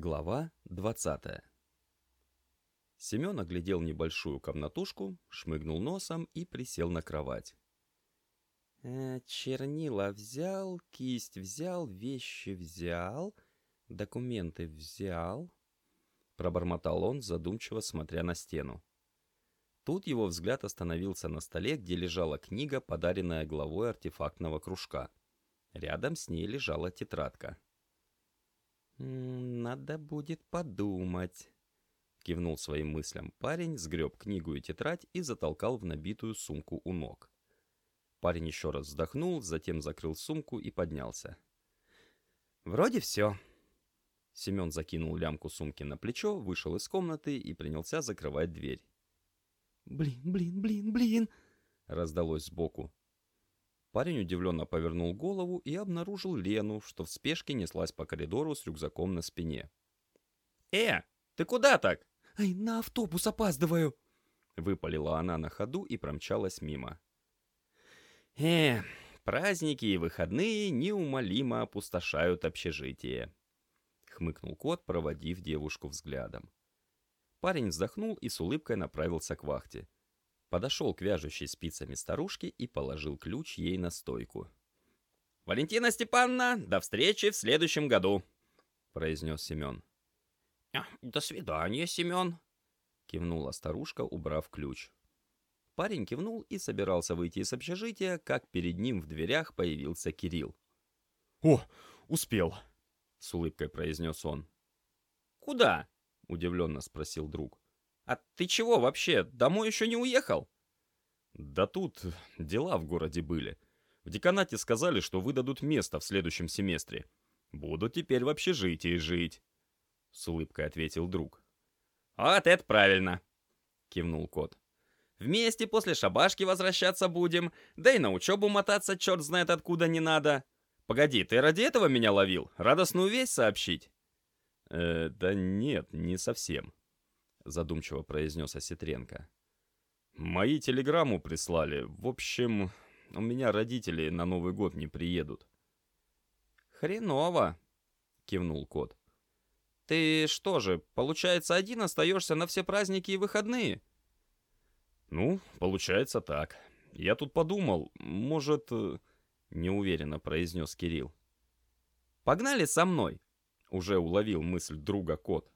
Глава 20 Семен оглядел небольшую комнатушку, шмыгнул носом и присел на кровать. «Э, «Чернила взял, кисть взял, вещи взял, документы взял», — пробормотал он, задумчиво смотря на стену. Тут его взгляд остановился на столе, где лежала книга, подаренная главой артефактного кружка. Рядом с ней лежала тетрадка. «Надо будет подумать», — кивнул своим мыслям парень, сгреб книгу и тетрадь и затолкал в набитую сумку у ног. Парень еще раз вздохнул, затем закрыл сумку и поднялся. «Вроде все». Семен закинул лямку сумки на плечо, вышел из комнаты и принялся закрывать дверь. «Блин, блин, блин, блин!» — раздалось сбоку. Парень удивленно повернул голову и обнаружил Лену, что в спешке неслась по коридору с рюкзаком на спине. «Э, ты куда так?» «Ай, на автобус опаздываю!» Выпалила она на ходу и промчалась мимо. «Э, праздники и выходные неумолимо опустошают общежитие», — хмыкнул кот, проводив девушку взглядом. Парень вздохнул и с улыбкой направился к вахте подошел к вяжущей спицами старушке и положил ключ ей на стойку. «Валентина Степановна, до встречи в следующем году!» — произнес Семен. «А, «До свидания, Семен!» — кивнула старушка, убрав ключ. Парень кивнул и собирался выйти из общежития, как перед ним в дверях появился Кирилл. «О, успел!» — с улыбкой произнес он. «Куда?» — удивленно спросил друг. «А ты чего вообще? Домой еще не уехал?» «Да тут дела в городе были. В деканате сказали, что выдадут место в следующем семестре. Буду теперь в общежитии жить», — с улыбкой ответил друг. «Вот это правильно!» — кивнул кот. «Вместе после шабашки возвращаться будем, да и на учебу мотаться черт знает откуда не надо. Погоди, ты ради этого меня ловил? Радостную весть сообщить?» «Э, да нет, не совсем», задумчиво произнес Осетренко. «Мои телеграмму прислали. В общем, у меня родители на Новый год не приедут». «Хреново!» — кивнул кот. «Ты что же, получается, один остаешься на все праздники и выходные?» «Ну, получается так. Я тут подумал, может...» — неуверенно произнес Кирилл. «Погнали со мной!» — уже уловил мысль друга кот.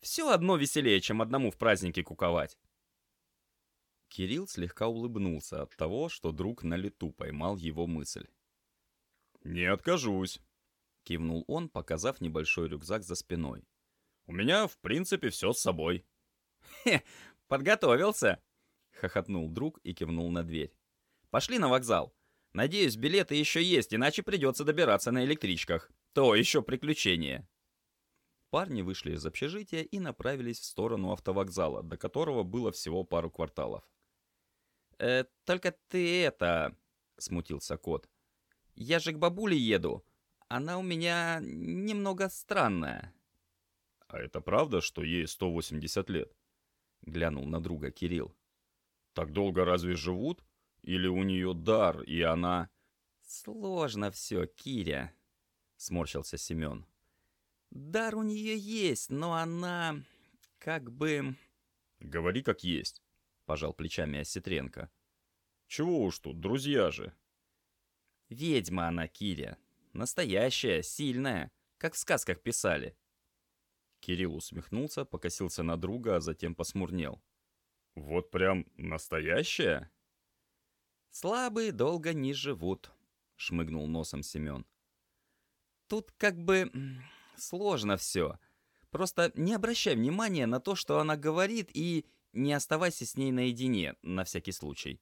Все одно веселее, чем одному в празднике куковать. Кирилл слегка улыбнулся от того, что друг на лету поймал его мысль. «Не откажусь», — кивнул он, показав небольшой рюкзак за спиной. «У меня, в принципе, все с собой». «Хе, подготовился», — хохотнул друг и кивнул на дверь. «Пошли на вокзал. Надеюсь, билеты еще есть, иначе придется добираться на электричках. То еще приключение». Парни вышли из общежития и направились в сторону автовокзала, до которого было всего пару кварталов. «Э, «Только ты это...» — смутился кот. «Я же к бабуле еду. Она у меня немного странная». «А это правда, что ей 180 лет?» — глянул на друга Кирилл. «Так долго разве живут? Или у нее дар, и она...» «Сложно все, Киря», — сморщился Семен. Дар у нее есть, но она... как бы... «Говори как есть», — пожал плечами Осетренко. «Чего уж тут, друзья же». «Ведьма она, Киря. Настоящая, сильная, как в сказках писали». Кирилл усмехнулся, покосился на друга, а затем посмурнел. «Вот прям настоящая?» «Слабые долго не живут», — шмыгнул носом Семен. «Тут как бы сложно все. Просто не обращай внимания на то, что она говорит, и не оставайся с ней наедине, на всякий случай.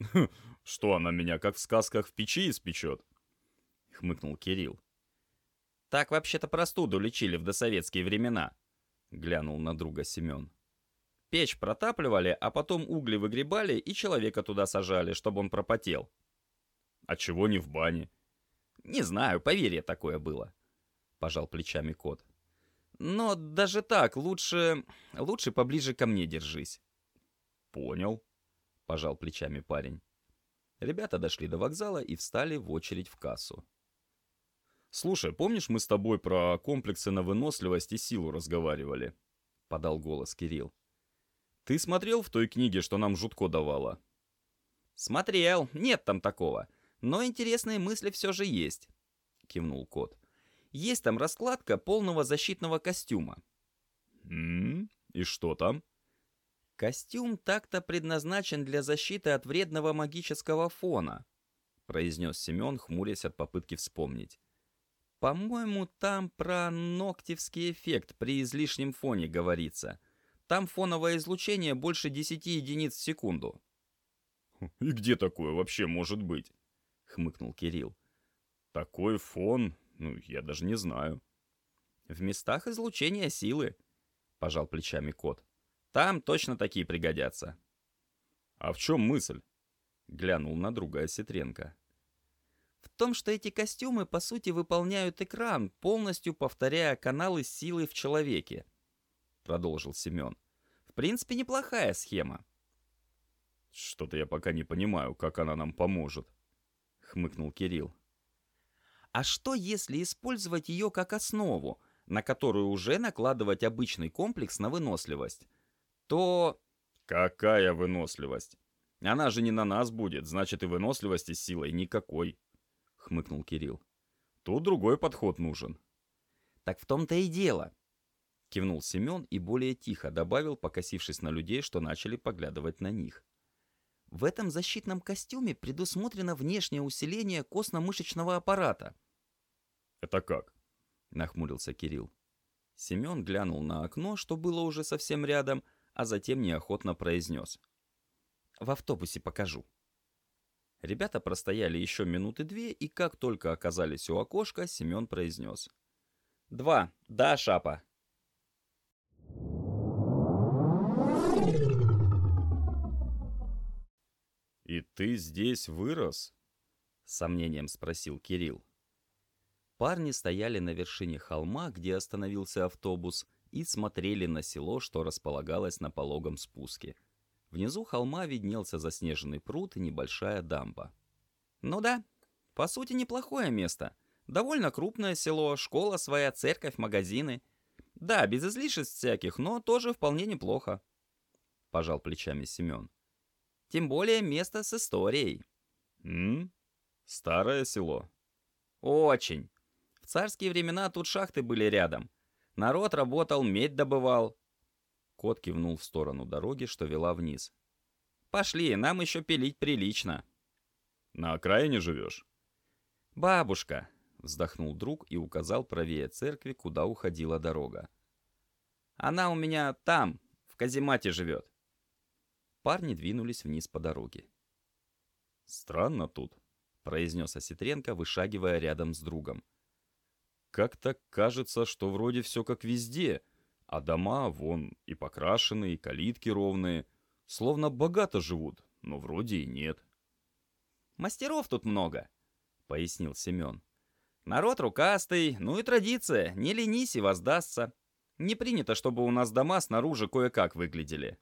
«Что она меня, как в сказках, в печи испечет?» — хмыкнул Кирилл. «Так вообще-то простуду лечили в досоветские времена», — глянул на друга Семен. «Печь протапливали, а потом угли выгребали и человека туда сажали, чтобы он пропотел». «А чего не в бане?» «Не знаю, поверье такое было», пожал плечами кот. Но даже так, лучше... лучше поближе ко мне держись. Понял, пожал плечами парень. Ребята дошли до вокзала и встали в очередь в кассу. «Слушай, помнишь, мы с тобой про комплексы на выносливость и силу разговаривали?» — подал голос Кирилл. «Ты смотрел в той книге, что нам жутко давала?» «Смотрел, нет там такого. Но интересные мысли все же есть», — кивнул кот. «Есть там раскладка полного защитного костюма». «М -м, и что там?» «Костюм так-то предназначен для защиты от вредного магического фона», — произнес Семен, хмурясь от попытки вспомнить. По-моему, там про ноктевский эффект при излишнем фоне говорится. Там фоновое излучение больше 10 единиц в секунду. «И где такое вообще может быть?» — хмыкнул Кирилл. «Такой фон, ну, я даже не знаю». «В местах излучения силы», — пожал плечами кот. «Там точно такие пригодятся». «А в чем мысль?» — глянул на друга Осетренко в том, что эти костюмы по сути выполняют экран, полностью повторяя каналы силы в человеке», — продолжил Семен. «В принципе, неплохая схема». «Что-то я пока не понимаю, как она нам поможет», — хмыкнул Кирилл. «А что, если использовать ее как основу, на которую уже накладывать обычный комплекс на выносливость? То...» «Какая выносливость? Она же не на нас будет, значит и выносливости с силой никакой», — хмыкнул Кирилл. «Тут другой подход нужен». «Так в том-то и дело», — кивнул Семен и более тихо добавил, покосившись на людей, что начали поглядывать на них. «В этом защитном костюме предусмотрено внешнее усиление костно-мышечного аппарата». «Это как?» — нахмурился Кирилл. Семен глянул на окно, что было уже совсем рядом, а затем неохотно произнес. «В автобусе покажу». Ребята простояли еще минуты две, и как только оказались у окошка, Семен произнес. «Два. Да, Шапа». «И ты здесь вырос?» — с сомнением спросил Кирилл. Парни стояли на вершине холма, где остановился автобус, и смотрели на село, что располагалось на пологом спуске — Внизу холма виднелся заснеженный пруд и небольшая дамба. «Ну да, по сути неплохое место. Довольно крупное село, школа своя, церковь, магазины. Да, без излишеств всяких, но тоже вполне неплохо», — пожал плечами Семен. «Тем более место с историей». «М? Старое село?» «Очень. В царские времена тут шахты были рядом. Народ работал, медь добывал, Кот кивнул в сторону дороги, что вела вниз. «Пошли, нам еще пилить прилично». «На окраине живешь?» «Бабушка», — вздохнул друг и указал правее церкви, куда уходила дорога. «Она у меня там, в каземате живет». Парни двинулись вниз по дороге. «Странно тут», — произнес Осетренко, вышагивая рядом с другом. «Как-то кажется, что вроде все как везде, а дома, вон, и покрашенные, и калитки ровные. Словно богато живут, но вроде и нет. «Мастеров тут много», — пояснил Семен. «Народ рукастый, ну и традиция, не ленись и воздастся. Не принято, чтобы у нас дома снаружи кое-как выглядели».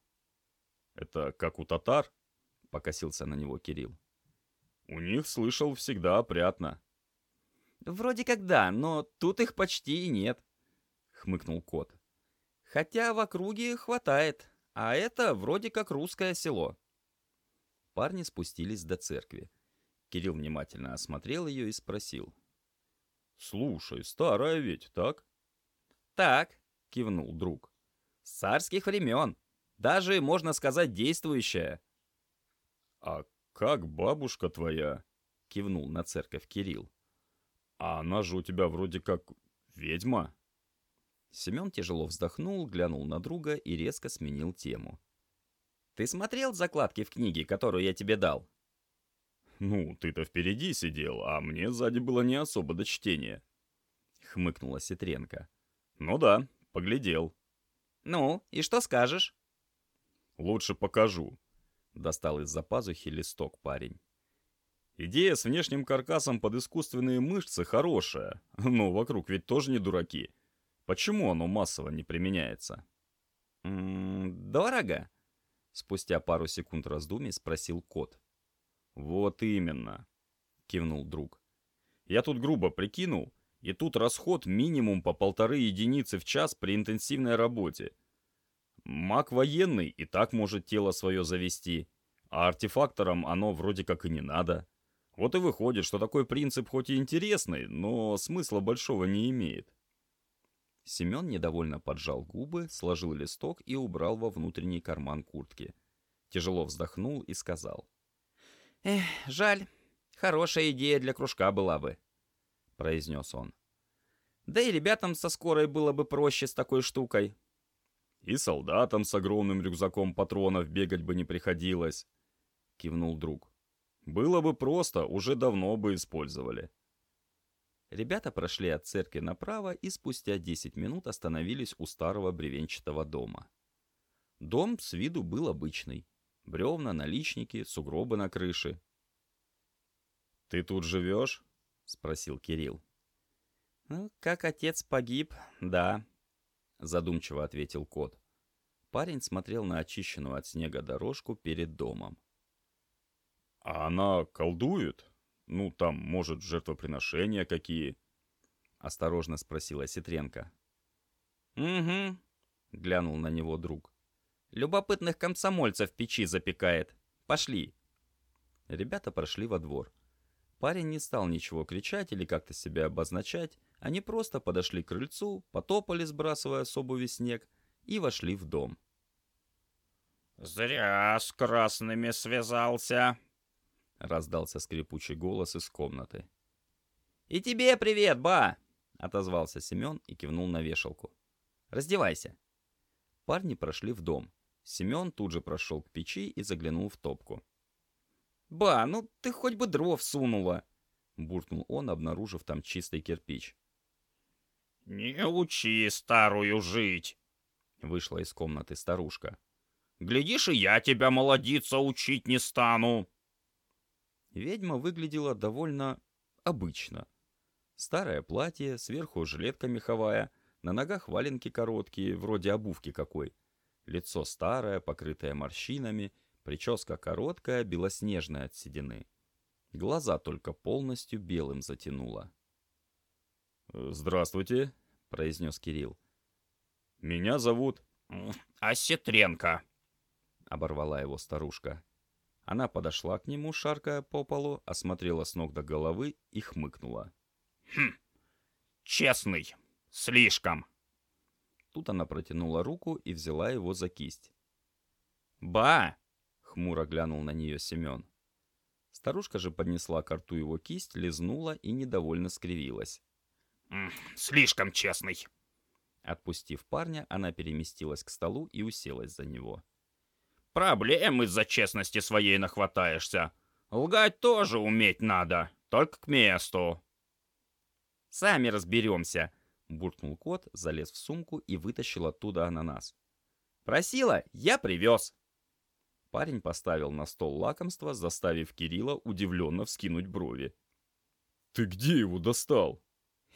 «Это как у татар?» — покосился на него Кирилл. «У них, слышал, всегда опрятно». «Вроде как да, но тут их почти и нет», — хмыкнул кот. Хотя в округе хватает, а это вроде как русское село. Парни спустились до церкви. Кирилл внимательно осмотрел ее и спросил. «Слушай, старая ведь, так?» «Так», — кивнул друг. «С царских времен. Даже, можно сказать, действующая». «А как бабушка твоя?» — кивнул на церковь Кирилл. «А она же у тебя вроде как ведьма». Семен тяжело вздохнул, глянул на друга и резко сменил тему. «Ты смотрел закладки в книге, которую я тебе дал?» «Ну, ты-то впереди сидел, а мне сзади было не особо до чтения», — хмыкнула Ситренко. «Ну да, поглядел». «Ну, и что скажешь?» «Лучше покажу», — достал из-за пазухи листок парень. «Идея с внешним каркасом под искусственные мышцы хорошая, но вокруг ведь тоже не дураки. Почему оно массово не применяется? «М -м, «Дорого?» Спустя пару секунд раздумий спросил кот. «Вот именно», — кивнул друг. «Я тут грубо прикинул. И тут расход минимум по полторы единицы в час при интенсивной работе. Маг военный и так может тело свое завести, а артефакторам оно вроде как и не надо. Вот и выходит, что такой принцип хоть и интересный, но смысла большого не имеет. Семен недовольно поджал губы, сложил листок и убрал во внутренний карман куртки. Тяжело вздохнул и сказал. «Эх, жаль. Хорошая идея для кружка была бы», — произнес он. «Да и ребятам со скорой было бы проще с такой штукой». «И солдатам с огромным рюкзаком патронов бегать бы не приходилось», — кивнул друг. «Было бы просто, уже давно бы использовали». Ребята прошли от церкви направо и спустя 10 минут остановились у старого бревенчатого дома. Дом с виду был обычный. Бревна, наличники, сугробы на крыше. «Ты тут живешь?» — спросил Кирилл. «Ну, как отец погиб, да», — задумчиво ответил кот. Парень смотрел на очищенную от снега дорожку перед домом. «А она колдует? Ну, там, может, жертвоприношения какие?» — осторожно спросила Ситренко. «Угу», — глянул на него друг. Любопытных комсомольцев печи запекает. Пошли. Ребята прошли во двор. Парень не стал ничего кричать или как-то себя обозначать. Они просто подошли к крыльцу, потопали, сбрасывая с обуви снег, и вошли в дом. «Зря с красными связался», — раздался скрипучий голос из комнаты. «И тебе привет, ба!» — отозвался Семен и кивнул на вешалку. «Раздевайся». Парни прошли в дом. Семен тут же прошел к печи и заглянул в топку. «Ба, ну ты хоть бы дров сунула!» — буркнул он, обнаружив там чистый кирпич. «Не учи старую жить!» — вышла из комнаты старушка. «Глядишь, и я тебя, молодиться, учить не стану!» Ведьма выглядела довольно обычно. Старое платье, сверху жилетка меховая, на ногах валенки короткие, вроде обувки какой — Лицо старое, покрытое морщинами, прическа короткая, белоснежная от седины. Глаза только полностью белым затянуло. «Здравствуйте», — произнес Кирилл. «Меня зовут...» «Осетренко», — оборвала его старушка. Она подошла к нему, шаркая по полу, осмотрела с ног до головы и хмыкнула. «Хм, честный, слишком». Тут она протянула руку и взяла его за кисть. «Ба!» — хмуро глянул на нее Семен. Старушка же поднесла к рту его кисть, лизнула и недовольно скривилась. «Слишком честный!» Отпустив парня, она переместилась к столу и уселась за него. «Проблем из-за честности своей нахватаешься. Лгать тоже уметь надо, только к месту». «Сами разберемся», буркнул кот, залез в сумку и вытащил оттуда ананас. «Просила, я привез!» Парень поставил на стол лакомство, заставив Кирилла удивленно вскинуть брови. «Ты где его достал?»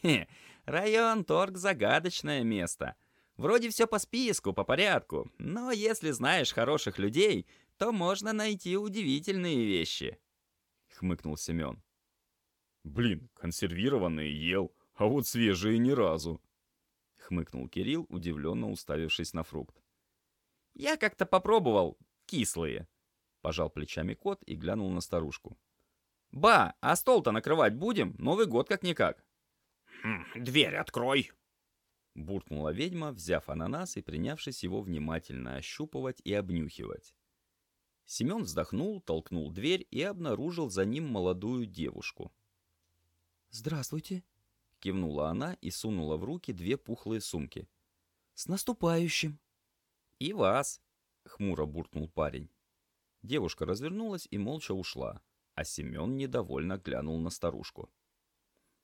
«Хе, район торг — загадочное место. Вроде все по списку, по порядку, но если знаешь хороших людей, то можно найти удивительные вещи», — хмыкнул Семен. «Блин, консервированные ел, а вот свежие ни разу. Хмыкнул Кирилл, удивленно уставившись на фрукт. Я как-то попробовал, кислые. Пожал плечами кот и глянул на старушку. «Ба, а стол-то накрывать будем? Новый год как-никак». «Дверь открой!» Буркнула ведьма, взяв ананас и принявшись его внимательно ощупывать и обнюхивать. Семен вздохнул, толкнул дверь и обнаружил за ним молодую девушку. «Здравствуйте!» Кивнула она и сунула в руки две пухлые сумки. «С наступающим!» «И вас!» — хмуро буркнул парень. Девушка развернулась и молча ушла, а Семен недовольно глянул на старушку.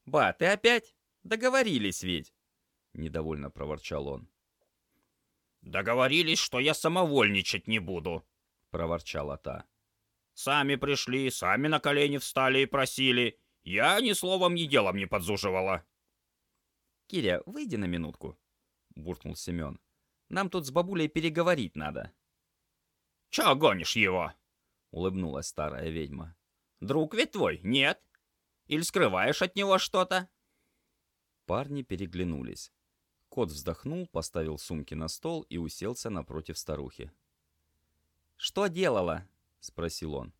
«Ба, ты опять? Договорились ведь!» — недовольно проворчал он. «Договорились, что я самовольничать не буду», — проворчала та. «Сами пришли, сами на колени встали и просили. Я ни словом, ни делом не подзуживала». «Киря, выйди на минутку», — буркнул Семен. «Нам тут с бабулей переговорить надо». «Чё гонишь его?» — улыбнулась старая ведьма. «Друг ведь твой, нет? Или скрываешь от него что-то?» Парни переглянулись. Кот вздохнул, поставил сумки на стол и уселся напротив старухи. «Что делала?» — спросил он.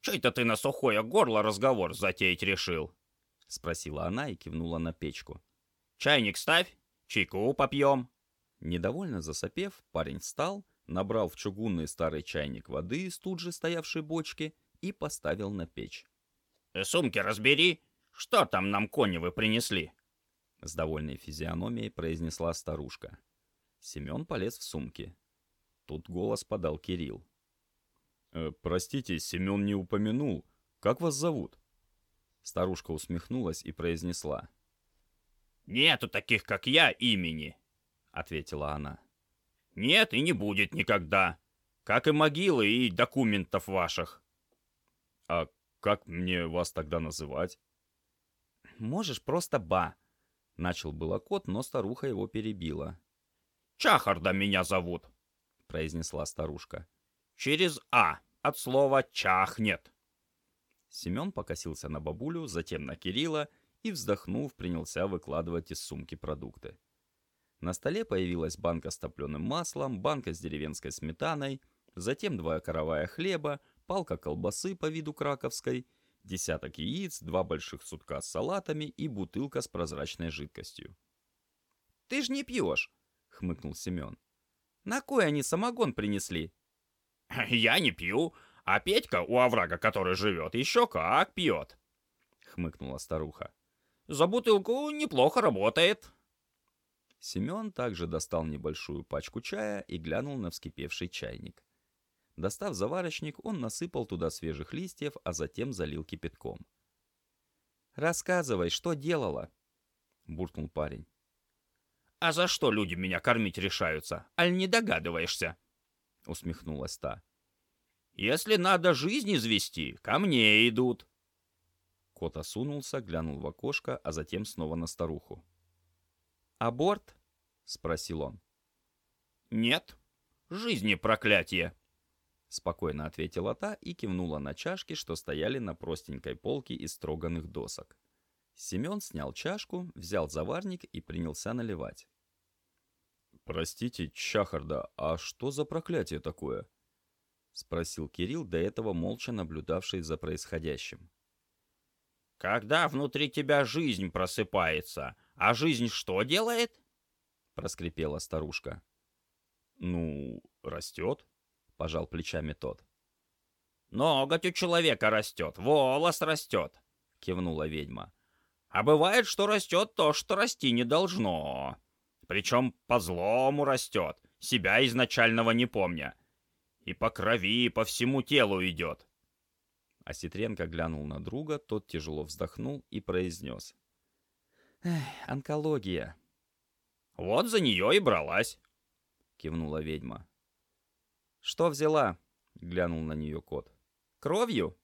«Чё это ты на сухое горло разговор затеять решил?» — спросила она и кивнула на печку. «Чайник ставь, чайку попьем». Недовольно засопев, парень встал, набрал в чугунный старый чайник воды из тут же стоявшей бочки и поставил на печь. «Сумки разбери, что там нам коневы принесли?» С довольной физиономией произнесла старушка. Семен полез в сумки. Тут голос подал Кирилл. «Э, «Простите, Семен не упомянул. Как вас зовут?» Старушка усмехнулась и произнесла. «Нету таких, как я, имени», — ответила она. «Нет и не будет никогда. Как и могилы и документов ваших». «А как мне вас тогда называть?» «Можешь просто Ба», — начал было кот, но старуха его перебила. «Чахарда меня зовут», — произнесла старушка. «Через А, от слова «чахнет». Семен покосился на бабулю, затем на Кирилла и, вздохнув, принялся выкладывать из сумки продукты. На столе появилась банка с топленым маслом, банка с деревенской сметаной, затем два коровая хлеба, палка колбасы по виду краковской, десяток яиц, два больших сутка с салатами и бутылка с прозрачной жидкостью. «Ты ж не пьешь!» — хмыкнул Семен. «На кой они самогон принесли?» «Я не пью, а Петька у оврага, который живет, еще как пьет!» — хмыкнула старуха. «За бутылку неплохо работает!» Семен также достал небольшую пачку чая и глянул на вскипевший чайник. Достав заварочник, он насыпал туда свежих листьев, а затем залил кипятком. «Рассказывай, что делала?» — буркнул парень. «А за что люди меня кормить решаются? Аль не догадываешься?» — усмехнулась та. «Если надо жизнь извести, ко мне идут». Кот осунулся, глянул в окошко, а затем снова на старуху. «Аборт?» — спросил он. «Нет, жизни проклятие», Спокойно ответила та и кивнула на чашки, что стояли на простенькой полке из строганных досок. Семен снял чашку, взял заварник и принялся наливать. «Простите, Чахарда, а что за проклятие такое?» — спросил Кирилл, до этого молча наблюдавший за происходящим. «Когда внутри тебя жизнь просыпается, а жизнь что делает?» — проскрипела старушка. «Ну, растет», пожал плечами тот. «Ноготь у человека растет, волос растет», — кивнула ведьма. «А бывает, что растет то, что расти не должно. Причем по злому растет, себя изначального не помня. И по крови, и по всему телу идет». Осетренко глянул на друга, тот тяжело вздохнул и произнес. «Эх, онкология». «Вот за нее и бралась», — кивнула ведьма. «Что взяла?» — глянул на нее кот. «Кровью?»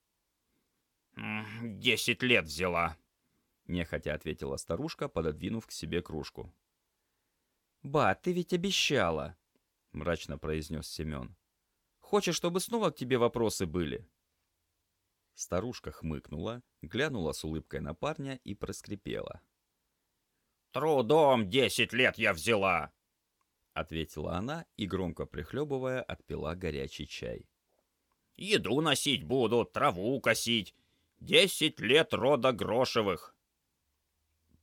«Десять лет взяла», — нехотя ответила старушка, пододвинув к себе кружку. «Ба, ты ведь обещала!» — мрачно произнес Семен. «Хочешь, чтобы снова к тебе вопросы были?» Старушка хмыкнула, глянула с улыбкой на парня и проскрипела. «Трудом десять лет я взяла!» Ответила она и, громко прихлебывая, отпила горячий чай. «Еду носить буду, траву косить. Десять лет рода Грошевых».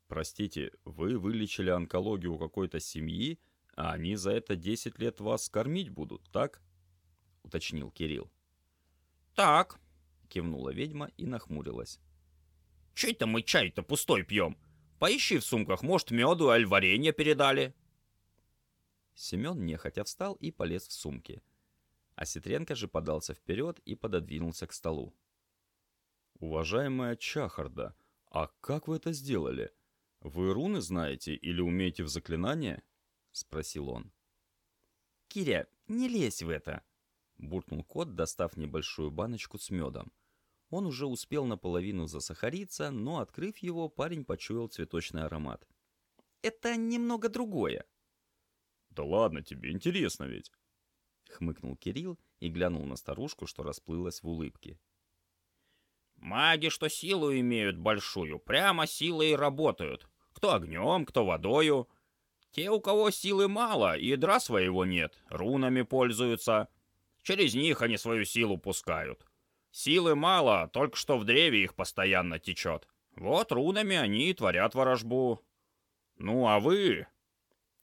«Простите, вы вылечили онкологию у какой-то семьи, а они за это десять лет вас кормить будут, так?» — уточнил Кирилл. «Так», — кивнула ведьма и нахмурилась. «Чей-то мы чай-то пустой пьем. Поищи в сумках, может, меду аль варенье передали». Семен нехотя встал и полез в сумки. А Ситренко же подался вперед и пододвинулся к столу. «Уважаемая Чахарда, а как вы это сделали? Вы руны знаете или умеете в заклинания?» — спросил он. «Киря, не лезь в это!» — буркнул кот, достав небольшую баночку с медом. Он уже успел наполовину засахариться, но, открыв его, парень почуял цветочный аромат. «Это немного другое», «Да ладно тебе, интересно ведь!» Хмыкнул Кирилл и глянул на старушку, что расплылась в улыбке. «Маги, что силу имеют большую, прямо силой и работают. Кто огнем, кто водою. Те, у кого силы мало и ядра своего нет, рунами пользуются. Через них они свою силу пускают. Силы мало, только что в древе их постоянно течет. Вот рунами они и творят ворожбу. Ну, а вы...»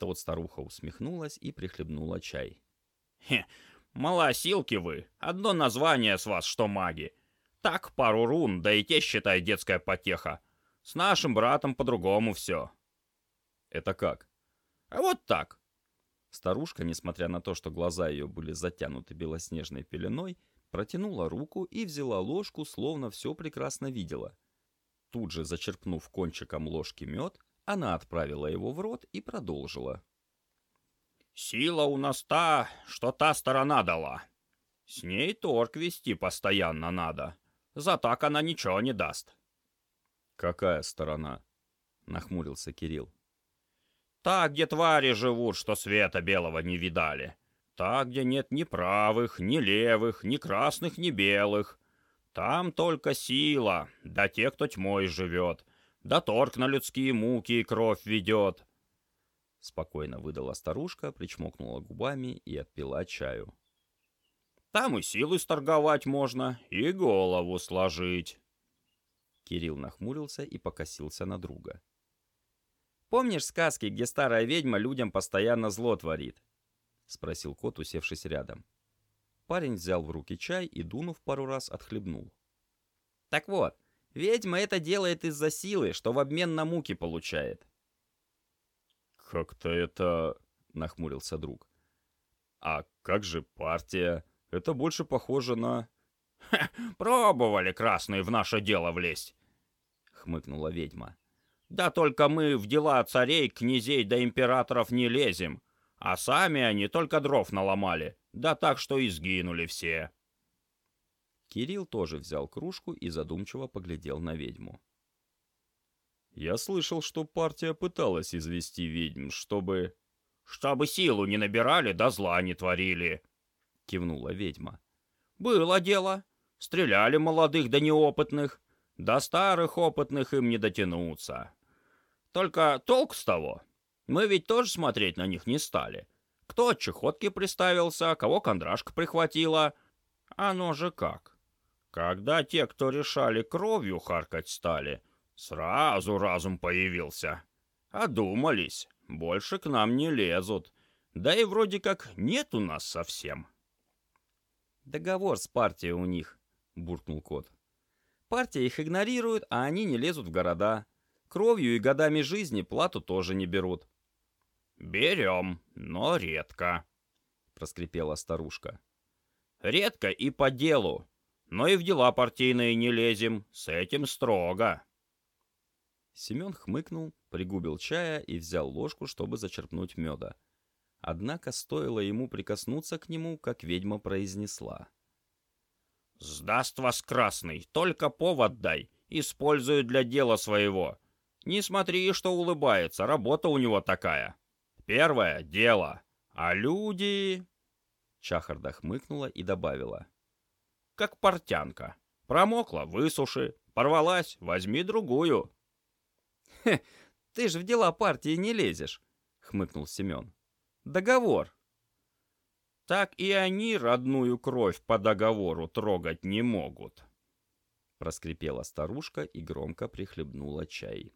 Тут старуха усмехнулась и прихлебнула чай. «Хе, малосилки вы. Одно название с вас, что маги. Так, пару рун, да и те, считай, детская потеха. С нашим братом по-другому все». «Это как?» «А вот так». Старушка, несмотря на то, что глаза ее были затянуты белоснежной пеленой, протянула руку и взяла ложку, словно все прекрасно видела. Тут же, зачерпнув кончиком ложки мед, она отправила его в рот и продолжила. «Сила у нас та, что та сторона дала. С ней торг вести постоянно надо. За так она ничего не даст». «Какая сторона?» — нахмурился Кирилл. «Та, где твари живут, что света белого не видали. Та, где нет ни правых, ни левых, ни красных, ни белых. Там только сила, да те, кто тьмой живет, да торг на людские муки и кровь ведет. Спокойно выдала старушка, причмокнула губами и отпила чаю. Там и силы сторговать можно, и голову сложить. Кирилл нахмурился и покосился на друга. «Помнишь сказки, где старая ведьма людям постоянно зло творит?» — спросил кот, усевшись рядом. Парень взял в руки чай и, дунув пару раз, отхлебнул. «Так вот, Ведьма это делает из-за силы, что в обмен на муки получает. «Как-то это...» — нахмурился друг. «А как же партия? Это больше похоже на...» Ха, «Пробовали красные в наше дело влезть», — хмыкнула ведьма. «Да только мы в дела царей, князей да императоров не лезем, а сами они только дров наломали, да так, что и сгинули все». Кирилл тоже взял кружку и задумчиво поглядел на ведьму. «Я слышал, что партия пыталась извести ведьм, чтобы...» «Чтобы силу не набирали, да зла не творили», — кивнула ведьма. «Было дело. Стреляли молодых да неопытных. До старых опытных им не дотянуться. Только толк с того. Мы ведь тоже смотреть на них не стали. Кто от чехотки приставился, кого кондрашка прихватила. Оно же как. Когда те, кто решали, кровью харкать стали, сразу разум появился. Одумались, больше к нам не лезут. Да и вроде как нет у нас совсем. «Договор с партией у них», — буркнул кот. «Партия их игнорирует, а они не лезут в города. Кровью и годами жизни плату тоже не берут». «Берем, но редко», — проскрипела старушка. «Редко и по делу но и в дела партийные не лезем, с этим строго». Семен хмыкнул, пригубил чая и взял ложку, чтобы зачерпнуть меда. Однако стоило ему прикоснуться к нему, как ведьма произнесла. «Сдаст вас красный, только повод дай, использует для дела своего. Не смотри, что улыбается, работа у него такая. Первое — дело, а люди...» Чахарда хмыкнула и добавила как портянка. Промокла — высуши, порвалась — возьми другую. «Хе, ты ж в дела партии не лезешь», — хмыкнул Семен. «Договор». «Так и они родную кровь по договору трогать не могут», — проскрипела старушка и громко прихлебнула чай.